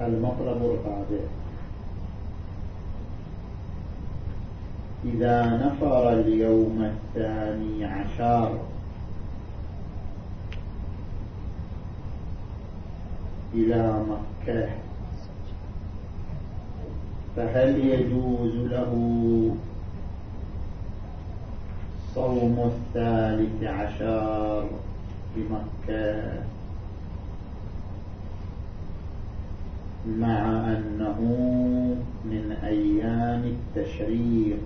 المطلب الرابع إذا نفر اليوم الثاني عشر إلى مكة. فهل يجوز له صوم الثالث عشر بمكة؟ مع أنه من أيام التشريق.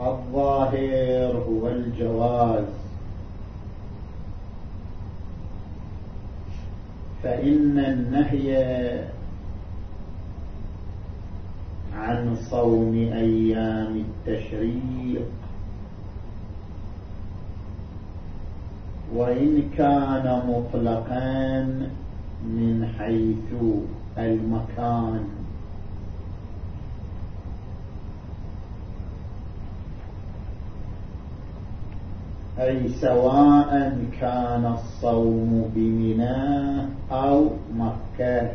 الظاهر هو الجواز. فإن النهي عن صوم أيام التشريق وإن كان مطلقا من حيث المكان. أي سواء كان الصوم بمنى أو مكة.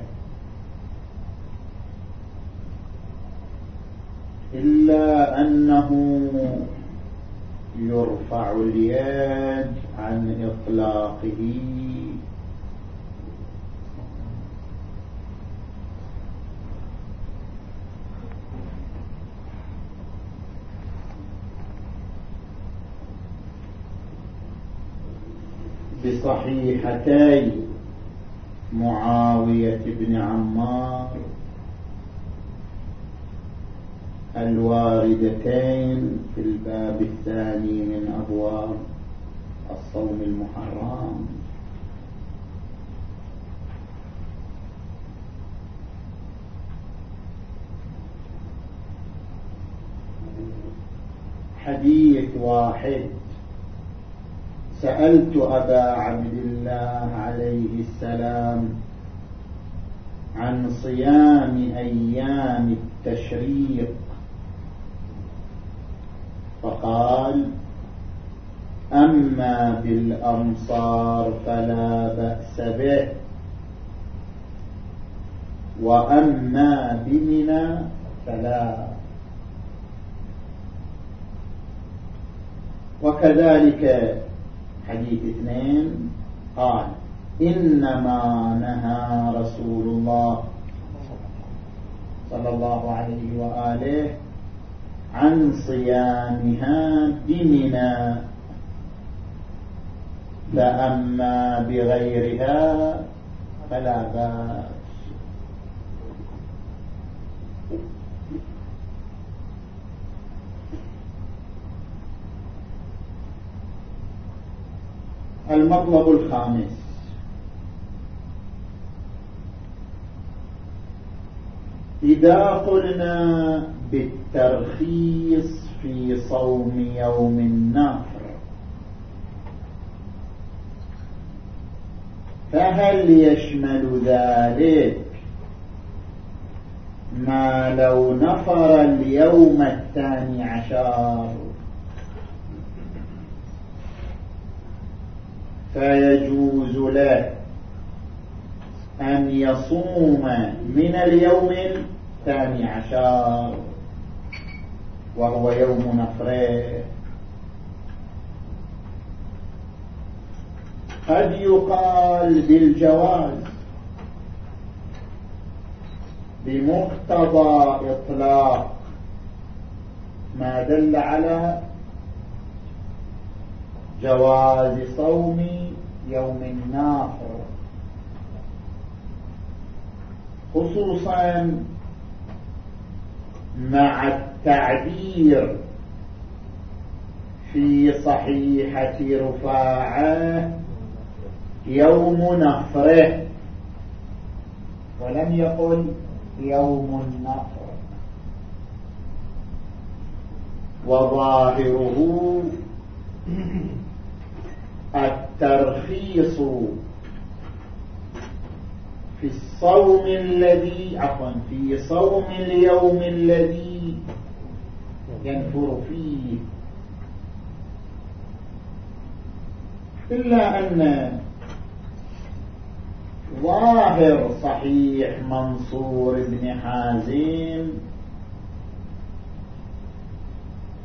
إلا أنه يرفع اليد عن إطلاقه بصحيحتي معاوية بن عمار الواردتين في الباب الثاني من أبواب الصوم المحرم. حديث واحد. سألت أبا عبد الله عليه السلام عن صيام أيام التشريق. فقال أما بالأمصار فلا بأس به. وأما بمنى فلا. وكذلك حديث اثنين قال إنما نهى رسول الله صلى الله عليه وآله عن صيامها بمنى. فأما بغيرها فلا بأس. المطلب الخامس. إذا قلنا بالترخيص في صوم يوم النفر فهل يشمل ذلك ما لو نفر اليوم الثاني عشر فيجوز له أن يصوم من اليوم الثاني عشر وهو يوم نفره قد يقال بالجواز بمقتضى إطلاق ما دل على جواز صوم يوم الناحر خصوصا مع التعبير في صحيحة رفاعة يوم نفره ولم يقل يوم النفر وظاهره الترخيص في الصوم الذي عفوا في صوم اليوم الذي ينفر فيه. إلا أن ظاهر صحيح منصور بن حازم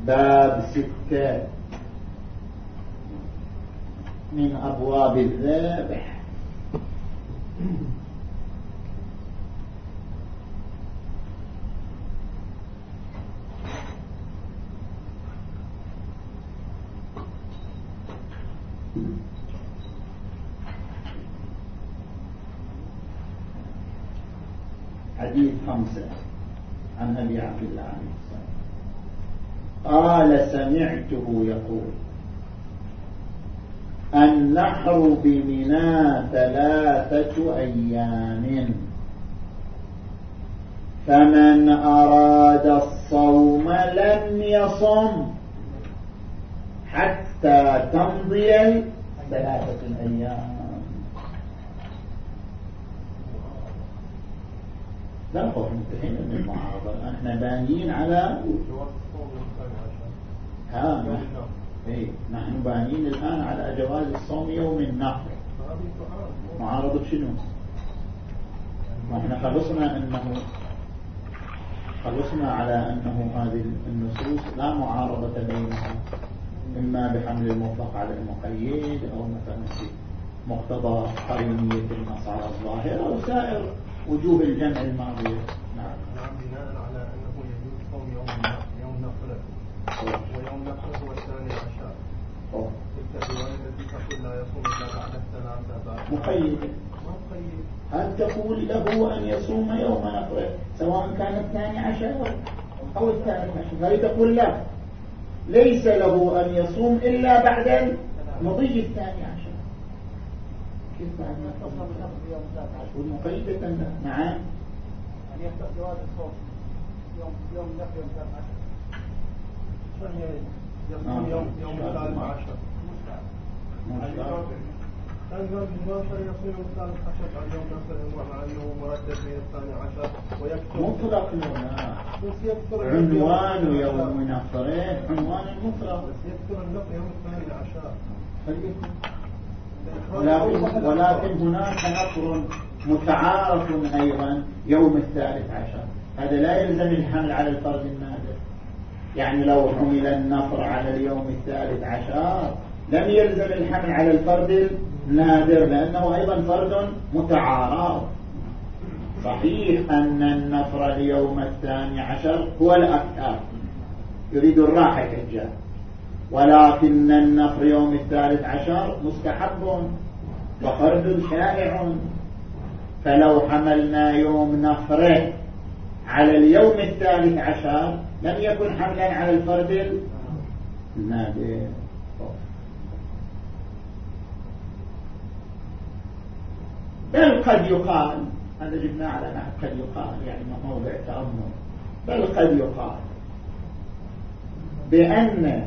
باب ستة. من أبواب الذابح حديث خمسة عن أبي عبد الله عليه السلام قال سمعته يقول النحر بمنى ثلاثة أيام. فمن أراد الصوم لم يصم حتى تمضي ثلاثة الأيام لا خوف انتهينا من المعارضة. إحنا بانيين على ها نحن إيه نحن بانيين الآن على جواز الصوم يوم النحر. معارضة شنو؟ إحنا خلصنا انه خلصنا على أنه هذه النصوص لا معارضة بينها إما بحمل المطلق على المقيد أو مثلا في مقتضى قرينية النص على الظاهر أو سائر وجوه الجمع الماضية نعم. نعم بناء على أنه يجوز صوم يوم يوم نفره ويوم نفره هو الثاني عشر تلك الرواية التي تقول لا يصوم إلا بعد الثلاثة مقيد. هل تقول له أن يصوم يوم نفره سواء كان الثاني عشر أو الثالث عشر. هل تقول لا؟ ليس له أن يصوم إلا بعد مضي الثاني عشر. كيف بعد ما يوم مقيدة نعم. أن يفتح جواز الصوم يوم يوم نفي يوم ثلاث عشر. يصوم يوم يوم الثالث عشر. قال مباشر يوم الثالث عشر عن يوم نفسه مع أنه مردد من الثاني عشر ويكثر مطلق يكثر عنوان يوم نفره عنوان المطلق. بس يكثر النفي يوم الثاني عشر ولكن, ولكن هناك نفر متعارف أيضا يوم الثالث عشر. هذا لا يلزم الحمل على الفرد النادر يعني لو حمل النفر على اليوم الثالث عشر لم يلزم الحمل على الفرد النادر لأنه أيضا فرد متعارف صحيح أن النفر اليوم الثاني عشر هو الأكثر يريد الراحة كالجاه ولكن النفر يوم الثالث عشر مستحب وفرد شائع. فلو حملنا يوم نفره على اليوم الثالث عشر لم يكن حملا على الفرد النادر. بل قد يقال هذا جبنا على نحو قد يقال يعني موضع تأمل. بل قد يقال بأن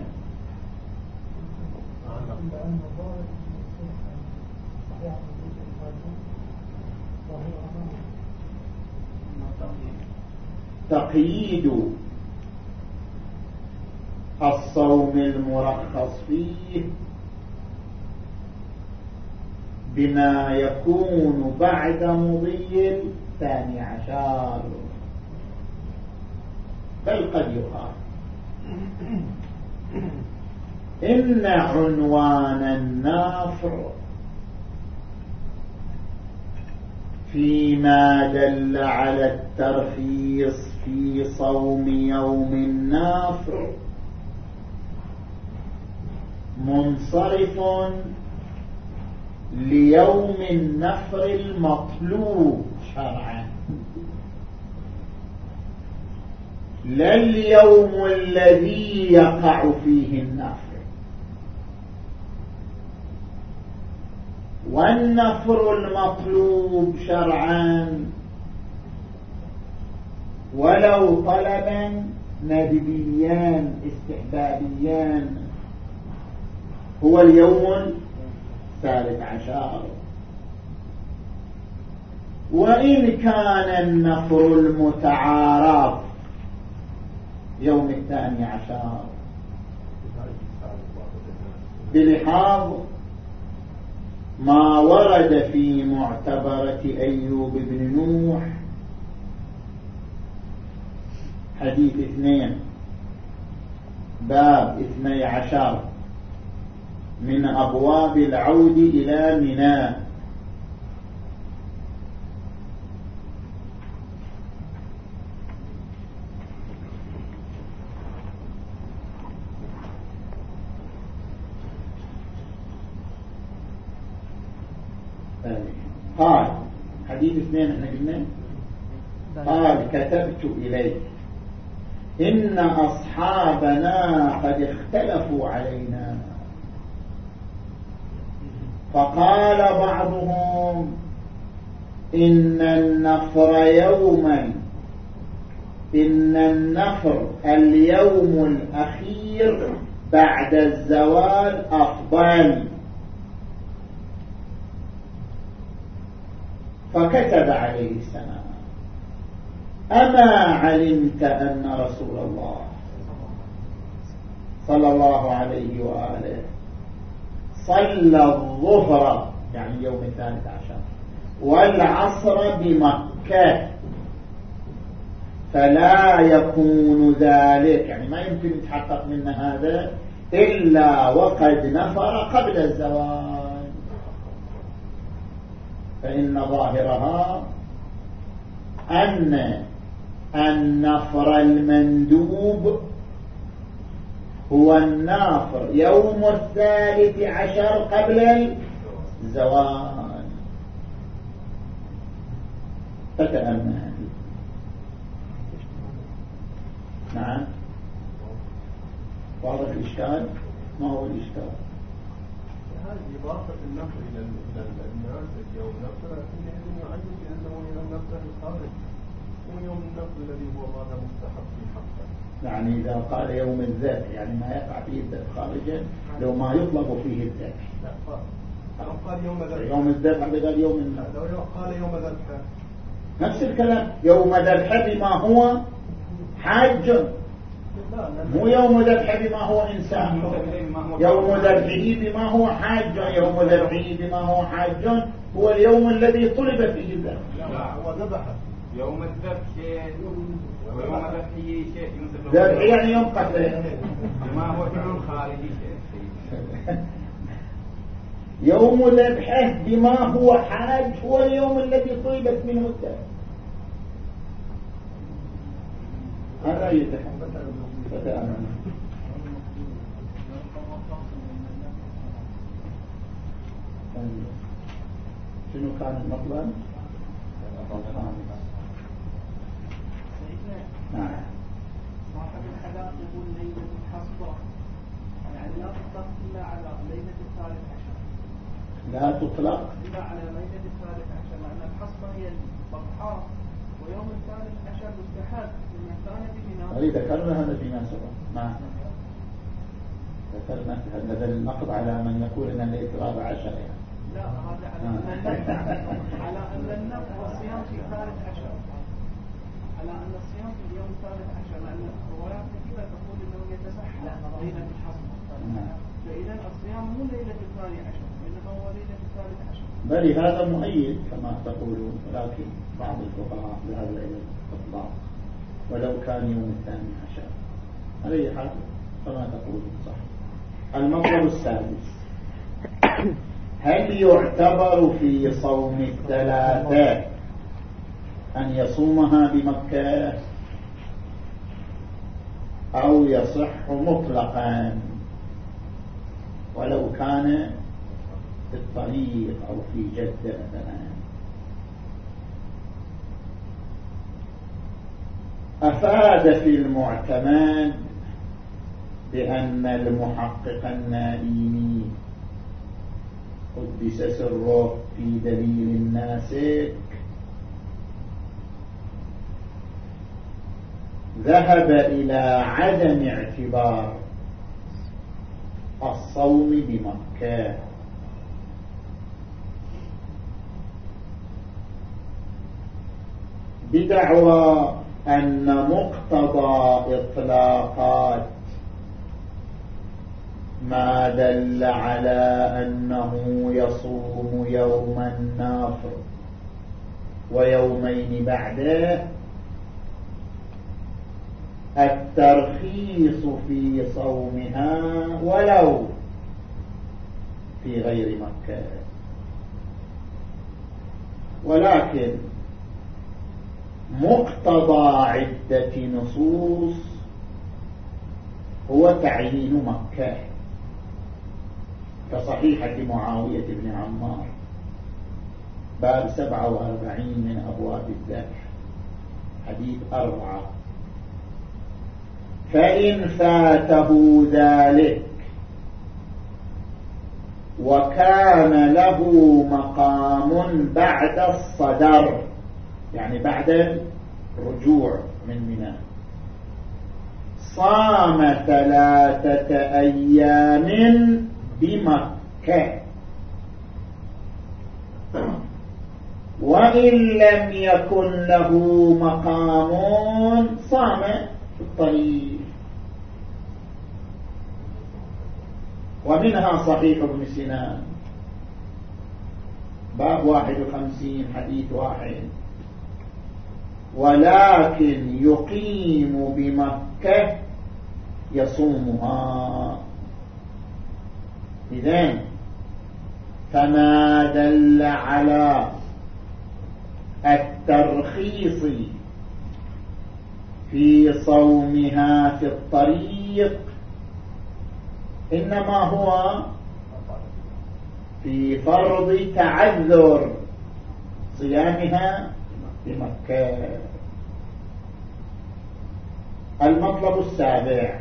تقييد الصوم المرخص فيه بما يكون بعد مضي الثاني عشر. بل قد يقال. إن عنوان النافر فيما دل على الترخيص في صوم يوم النافر منصرف ليوم النفر المطلوب شرعا. لا اليوم الذي يقع فيه النفر والنفر المطلوب شرعا. ولو طلبا ندبيان استحبابيان هو اليوم الثالث عشر. وإن كان النفر المتعارف يوم الثاني عشر. بلحاظ ما ورد في معتبرة أيوب بن نوح. حديث اثنين. باب اثني عشر. من أبواب العود إلى ميناء قال حديث اثنين إحنا قلنا. قال كتبت إليك. إن أصحابنا قد اختلفوا علينا. فقال بعضهم إن النفر يوما إن النفر اليوم الأخير بعد الزوال أفضل. فكتب عليه السلام. أما علمت أن رسول الله صلى الله عليه وآله صلى الظهر يعني يوم الثالث عشر والعصر بمكة. فلا يكون ذلك يعني ما يمكن يتحقق من هذا إلا وقد نفر قبل الزواج فإن ظاهرها أن النفر المندوب هو النافر يوم الثالث عشر قبل الزوال. فتأمل. نعم. واضح الإشكال؟ ما هو الإشكال؟ هذه إضافة النفر إلى الناس يوم نفر حينئذ يعين بأنه يوم نفر الخارج. ويوم النفر الذي هو ماذا يعني إذا قال يوم الذبح يعني ما يقع فيه الذبح خارجا لو ما يطلب فيه الذبح. لو قال يوم ذبح يوم الذبح بقال يوم النفر لو قال يوم ذبح نفس الكلام يوم ذبح بما هو حاج. مو يوم ذبح بما هو إنسان. يوم ذبحه بما هو حاج. يوم ذبحه بما هو حاج هو اليوم الذي طلب فيه الذبح. لا هو ذبح. يوم الذبح شيء ويوم ذبحه شيء ذبح يعني يوم قتله ما هو فعل خارجي شيء يوم ذبحه بما هو حاج هو اليوم الذي طلبت منه الذبح. هذا يتحمل شنو كان المطلب نعم. صاحب الحلاق يقول ليلة الحصبة. يعني لا تطلق إلا على ليلة الثالث عشر. لا تطلق. إلا على ليلة الثالث عشر. لأن الحصبة هي البطحاء ويوم الثالث عشر مستحب. لمن كان بمناسبة هذه ذكرنا هذا فيما سبق نعم. ذكرنا هذا النقد على من يقول إن الليل الرابع عشر. يعني لا هذا على أن على أن النفع والصيام في الثالث عشر. على أن الصيام في اليوم الثالث عشر لأن الروايات كثيرة تقول أنه يتسحر ليلة الحصر. فإذا الصيام مو ليلة الثاني عشر إنما هو ليلة الثالث عشر. بل هذا مؤيد كما تقولون ولكن بعض الفقهاء ذهب إلى الاطلاق ولو كان يوم الثاني عشر. على أي حال كما تقولون صح المطلب السادس. هل يعتبر في صوم الثلاثة أن يصومها بمكة أو يصح مطلقا ولو كان في الطريق أو في جدة مثلا. أفاد في المعتمد بأن المحقق النائمي قدس سره في دليل الناسك ذهب إلى عدم اعتبار الصوم بمكة. بدعوى أن مقتضى إطلاقات ما دل على أنه يصوم يوم النافر ويومين بعده الترخيص في صومها ولو في غير مكة. ولكن مقتضى عدة نصوص هو تعيين مكة. كصحيحة معاوية بن عمار باب سبعة وأربعين من أبواب الذبح حديث أربعة. فإن فاته ذلك وكان له مقام بعد الصدر يعني بعد الرجوع من منى. صام ثلاثة أيام بمكة. وإن لم يكن له مقام صام في الطريق. ومنها صحيح ابن سنان. باب واحد وخمسين حديث واحد. ولكن يقيم بمكة يصومها. إذن فما دل على الترخيص في صومها في الطريق إنما هو في فرض تعذر صيامها بمكة المطلب السابع.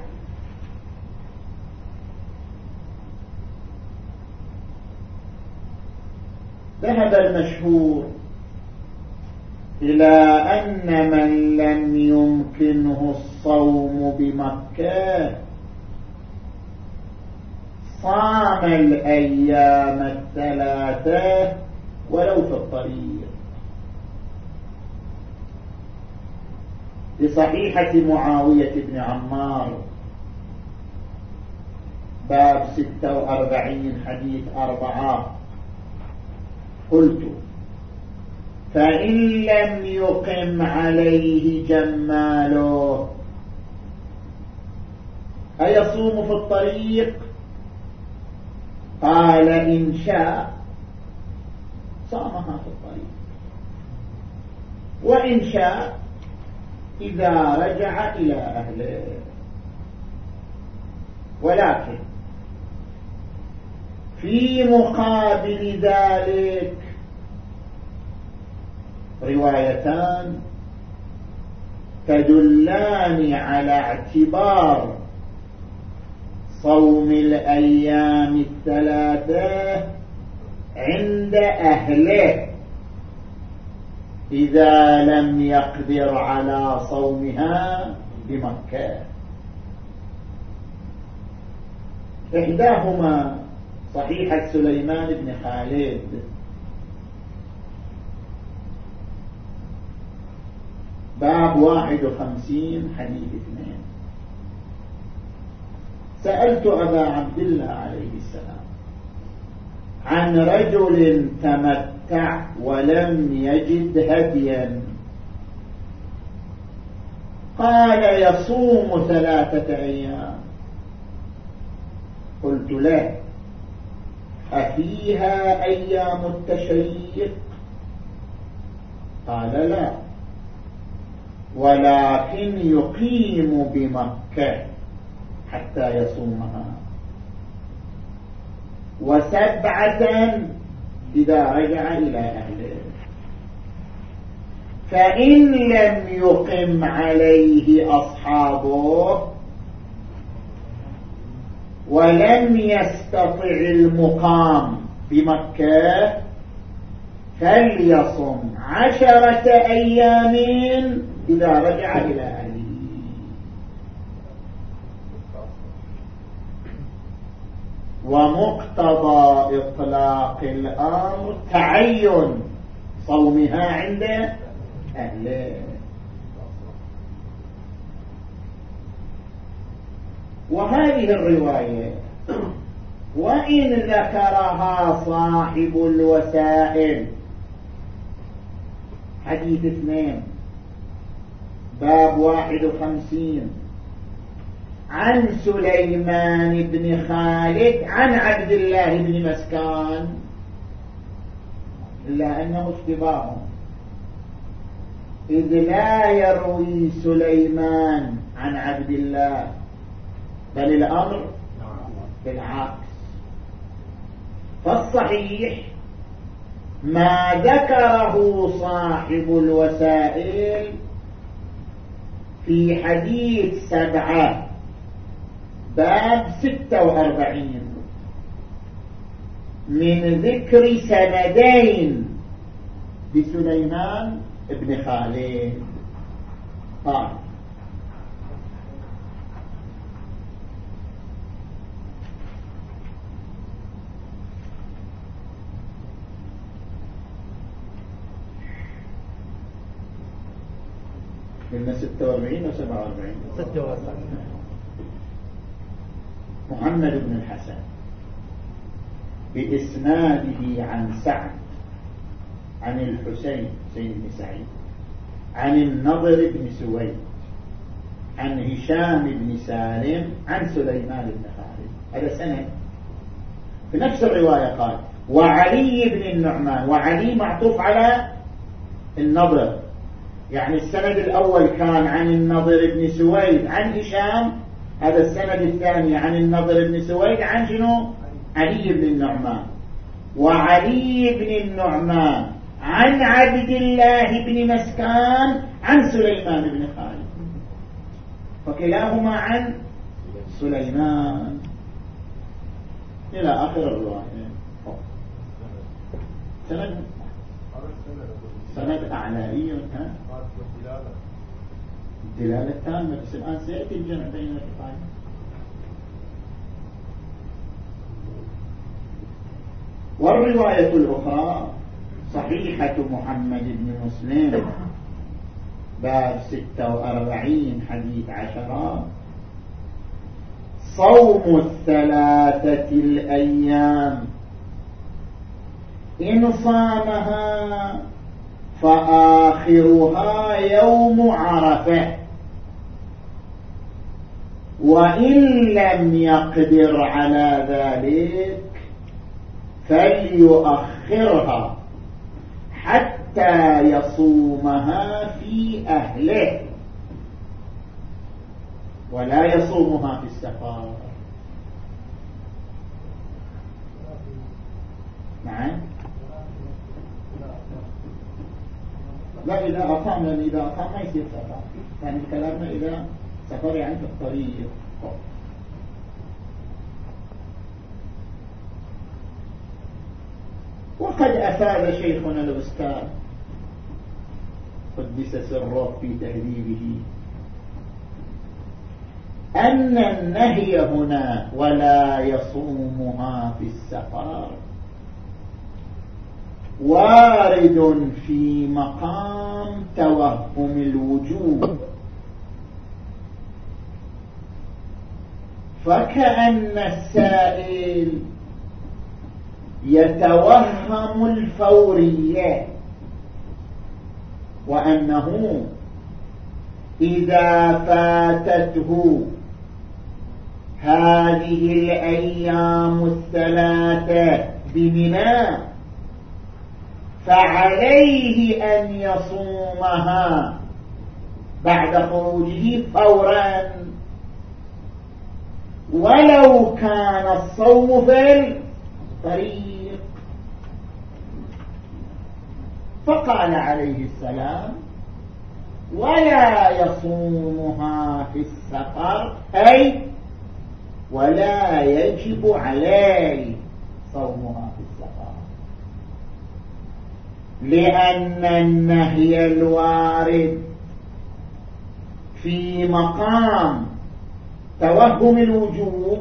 ذهب المشهور إلى أن من لم يمكنه الصوم بمكة صام الأيام الثلاثة ولو في الطريق. لصحيحة معاوية بن عمار باب ستة وأربعين حديث أربعة. قلت فإن لم يقم عليه جماله أيصوم في الطريق؟ قال إن شاء. صامها في الطريق. وإن شاء إذا رجع إلى أهله. ولكن في مقابل ذلك روايتان تدلان على اعتبار صوم الأيام الثلاثة عند أهله. إذا لم يقدر على صومها بمكة. إحداهما صحيحة سليمان بن خالد. باب واحد وخمسين حديث اثنين. سألت أبا عبد الله عليه السلام عن رجل تمتع ولم يجد هديا. قال يصوم ثلاثة أيام. قلت له أفيها أيام التشريق قال لا ولكن يقيم بمكة. حتى يصومها. وسبعة إذا رجع إلى أهله. فإن لم يقم عليه أصحابه ولم يستطع المقام بمكة فليصم عشرة أيام إذا رجع إلى أهله. ومقتضى إطلاق الأمر تعين. صومها عند أهله. وهذه الرواية وإن ذكرها صاحب الوسائل. حديث اثنين. باب واحد وخمسين. عن سليمان بن خالد عن عبد الله بن مسكان. إلا أنه اشتباه إذ لا يروي سليمان عن عبد الله بل الأمر بالعكس. فالصحيح ما ذكره صاحب الوسائل في حديث سبعة. باب ستة وأربعين. من ذكر سندين بسليمان ابن خالد. قال قلنا 46 و 47 46 محمد بن الحسن بإسناده عن سعد عن الحسين حسين بن سعيد عن النضر بن سويد عن هشام بن سالم عن سليمان بن خالد. هذا سند. في نفس الرواية قال وعلي بن النعمان وعلي معطوف على النضر. يعني السند الأول كان عن النضر بن سويد عن هشام هذا السند الثاني عن النضر بن سويد عن شنو؟ علي بن النعمان. وعلي بن النعمان عن عبد الله بن مسكان عن سليمان بن خالد. فكلاهما عن سليمان. إلى آخر الرواية. سند سند أعلائي ها الدلالة التامة بس الآن سيأتي الجمع بين الرواية والرواية الأخرى صحيحة محمد بن مسلم باب ستة وأربعين حديث عشرات صوم الثلاثة الأيام. إن صامها فآخرها يوم عرفة. وإن لم يقدر على ذلك فليؤخرها حتى يصومها في أهله. ولا يصومها في السفر. نعم. لا إذا أقام لأن إذا أقام ما يصير سفر. يعني كلامنا إذا سفر يعني في الطريق. وقد أفاد شيخنا الأستاذ. قدس سره في تهذيبه. أن النهي هنا ولا يصومها في السفر. وارد في مقام توهم الوجوب. فكأن السائل يتوهم الفورية وأنه إذا فاتته هذه الأيام الثلاثة بمنى فعليه أن يصومها بعد خروجه فورا ولو كان الصوم في الطريق فقال عليه السلام ولا يصومها في السفر أي ولا يجب عليه صومها في السفر. لأن النهي الوارد في مقام توهم الوجوب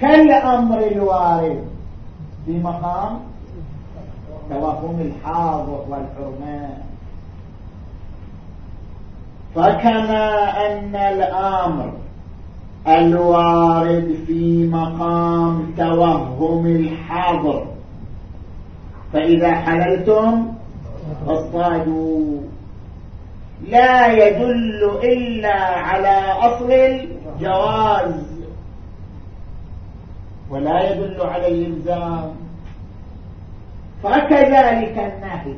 كالأمر الوارد في مقام توهم الحاضر والحرمان فكما أن الأمر الوارد في مقام توهم الحاضر. فإذا حللتم فاصطادوا. لا يدل إلا على أصل الجواز ولا يدل على الإلزام. فكذلك النهي.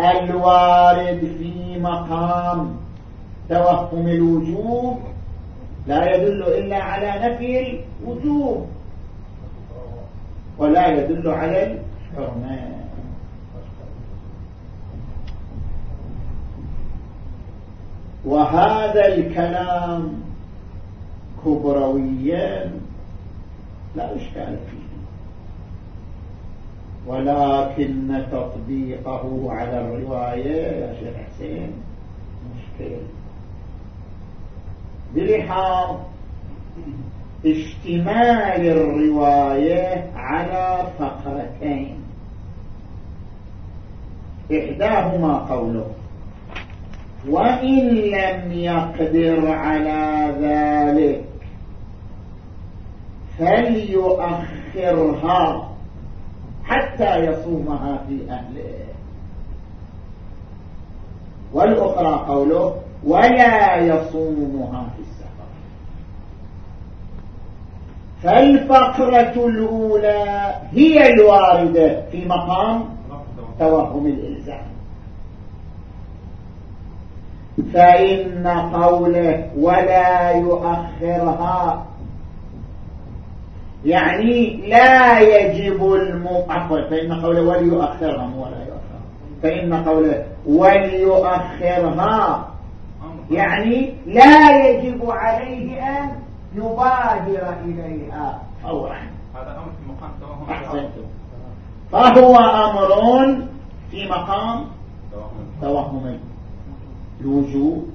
الوارد في مقام توهم الوجوب لا يدل إلا على نفي الوجوب. ولا يدل على الحرمان. وهذا الكلام كبرويا لا إشكال فيه. ولكن تطبيقه على الرواية يا شيخ حسين مشكل بلحاظ اشتمال الرواية على فقرتين. إحداهما قوله. وإن لم يقدر على ذلك فليؤخرها حتى يصومها في أهله. والأخرى قوله ولا يصومها في السفر. فالفقرة الأولى هي الواردة في مقام توهم الإلزام. فإن قوله ولا يؤخرها. يعني لا يجب المؤخر. فإن قوله وليؤخرها ولا يؤخرها. فإن قوله وليؤخرها. يعني لا يجب عليه أن يبادر إليها. فورا هذا أمر في مقام توهم فهو أمر في مقام توهم الوجوب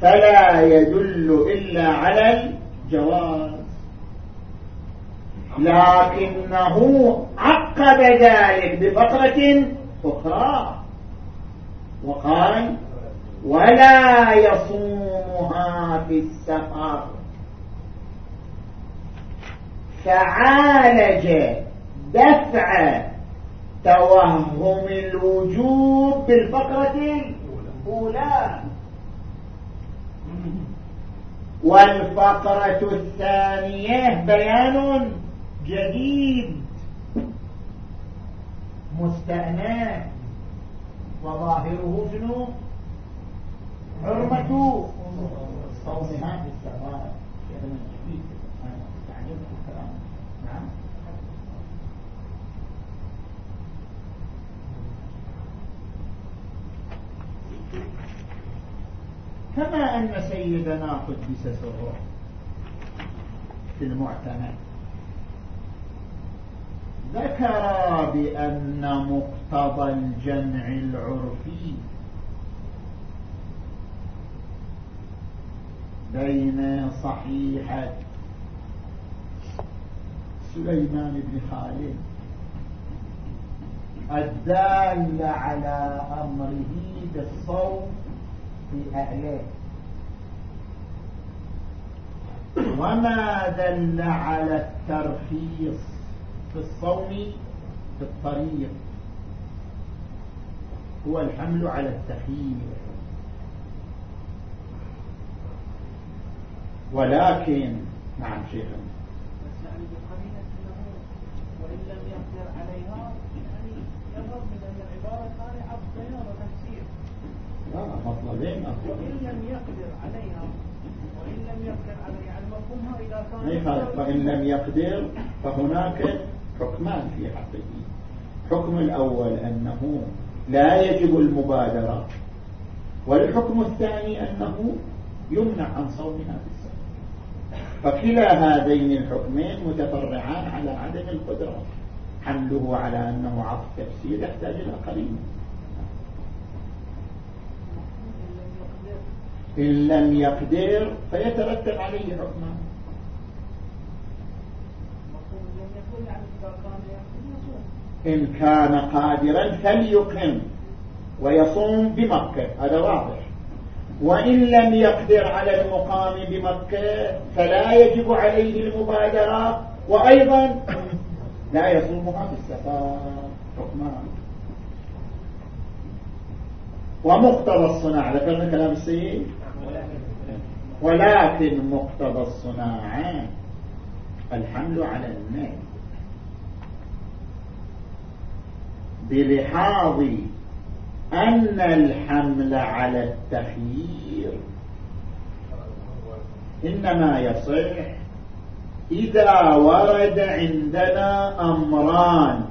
فلا يدل إلا على الجواز. لكنه عقب ذلك بفقرة أخرى. وقال ولا يصومها في السفر. فعالج دفع توهم الوجوب بالفقرة الأولى. والفقرة الثانية بيان جديد. مستأنف وظاهره شنو؟ حرمة صومها في السفارة نعم كما أن سيدنا قدس سره في المعتمد. ذكر بأن مقتضى الجمع العرفي بين صحيحة سليمان بن خالد الدال على أمره بالصوم في أهله وما دل على الترخيص في الصوم في الطريق؟ هو الحمل على التخيير. ولكن نعم شيخنا. يعني وإن لم يقدر عليها يعني يظهر من ان العبارة هذه عبد بيان وتفسير لا مطلبين وإن لم يقدر عليها وإن لم يقدر عليها يعني مفهومها اذا كان ما يخالف فإن لم يقدر فهناك حكمان في حقه. حكم الأول أنه لا يجب المبادرة والحكم الثاني أنه يمنع عن صومها في السنة فكلا هذين الحكمين متفرعان على عدم القدرة. حمله على أنه عطف تفسير يحتاج إلى قرينه إن لم يقدر فيترتب عليه حكمان إن كان قادرا فليقم ويصوم بمكة. هذا واضح. وإن لم يقدر على المقام بمكة فلا يجب عليه المبادرة. وأيضا لا يصومها في السفر حكمان ومقتضى الصناعة. ذكرنا كلام السيد. ولكن مقتضى الصناعة الحمل على النهي بلحاظ أن الحمل على التخيير إنما يصح إذا ورد عندنا أمران.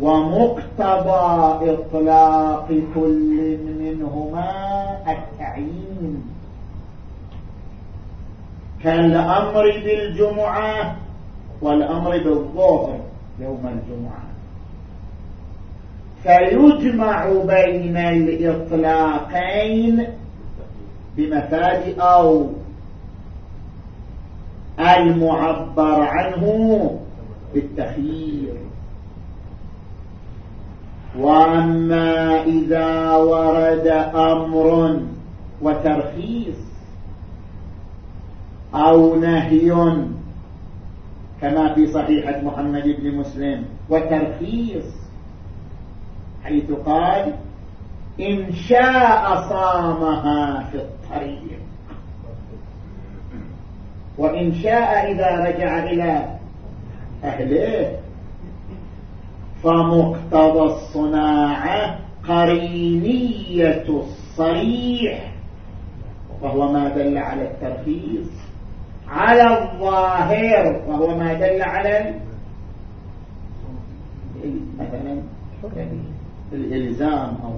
ومقتضى إطلاق كل منهما التعيين. كالأمر بالجمعة والأمر بالظهر يوم الجمعة. فيجمع بين الإطلاقين بمفاد أو المعبر عنه بالتخيير. وأما إذا ورد أمر وترخيص أو نهي كما في صحيحة محمد بن مسلم وترخيص حيث قال إن شاء صامها في الطريق. وإن شاء إذا رجع إلى أهله فمقتضى الصناعة قرينية الصريح. وهو ما دل على الترخيص على الظاهر. وهو ما دل على مثلا الإلزام أو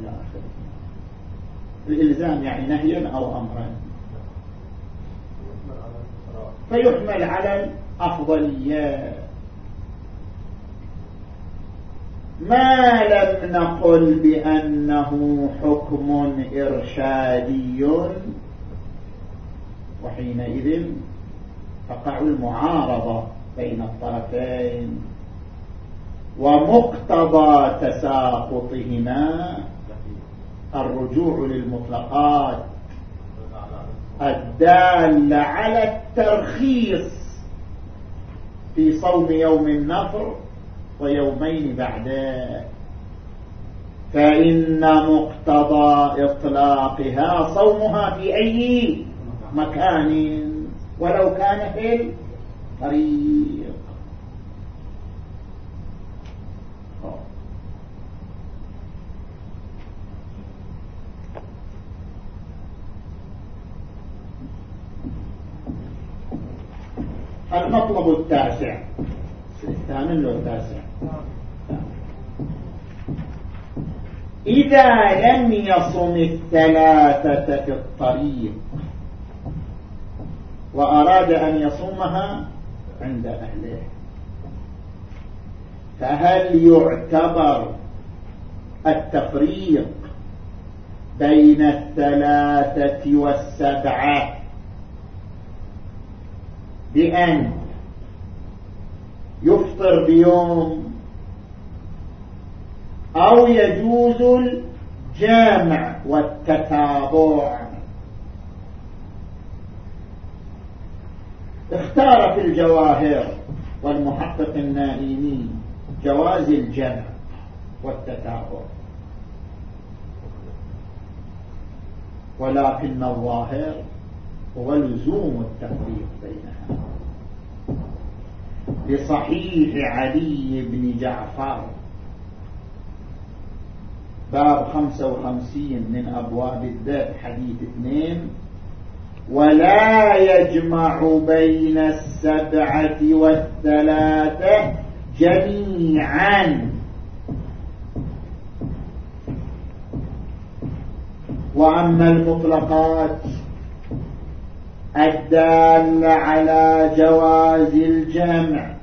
إلى آخره. الإلزام يعني نهيا أو أمرا. فيحمل على الأفضليات. ما لم نقل بأنه حكم إرشادي وحينئذ تقع المعارضة بين الطرفين ومقتضى تساقطهما الرجوع للمطلقات الدالة على الترخيص في صوم يوم النفر ويومين بعده فإن مقتضى إطلاقها صومها في أي مكان ولو كان في الطريق. المطلب التاسع. الثامن والتاسع. إذا لم يصم الثلاثة في الطريق وأراد أن يصومها عند أهله فهل يعتبر التفريق بين الثلاثة والسبعة بأن يفطر بيوم أو يجوز الجامع والتتابع. اختار في الجواهر والمحقق النائمي جواز الجمع والتتابع. ولكن الظاهر هو لزوم التفريق بينها. بصحيح علي بن جعفر باب 55 من أبواب الذات حديث اثنين. ولا يجمع بين السبعة والثلاثة جميعا. وأما المطلقات الدالة على جواز الجمع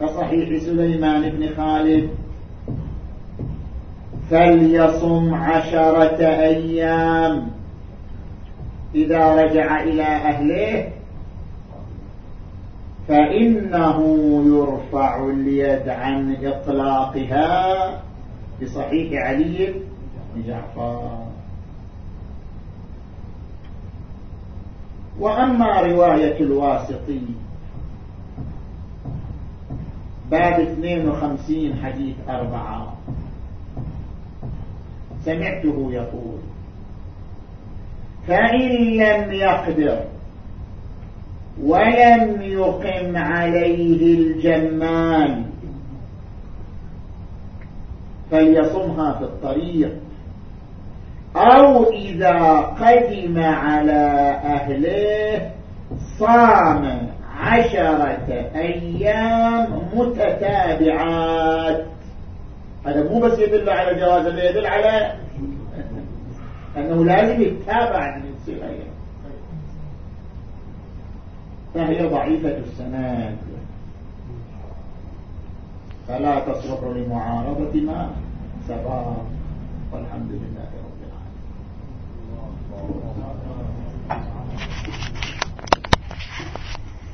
كصحيح سليمان بن خالد فليصم عشرة أيام. إذا رجع إلى أهله فإنه يرفع اليد عن إطلاقها. بصحيح علي بن جعفر. وأما رواية الواسطي باب 52 حديث أربعة. سمعته يقول. فإن لم يقدر ولم يقم عليه الجمال فليصمها في الطريق. أو إذا قدم على أهله صام عشرة أيام متتابعات هذا مو بس يدل على جواز اللي يدل على أنه لازم يتابع من الصغير فهي ضعيفة السند. فلا تصلح لمعارضة ما سبق. والحمد لله رب العالمين.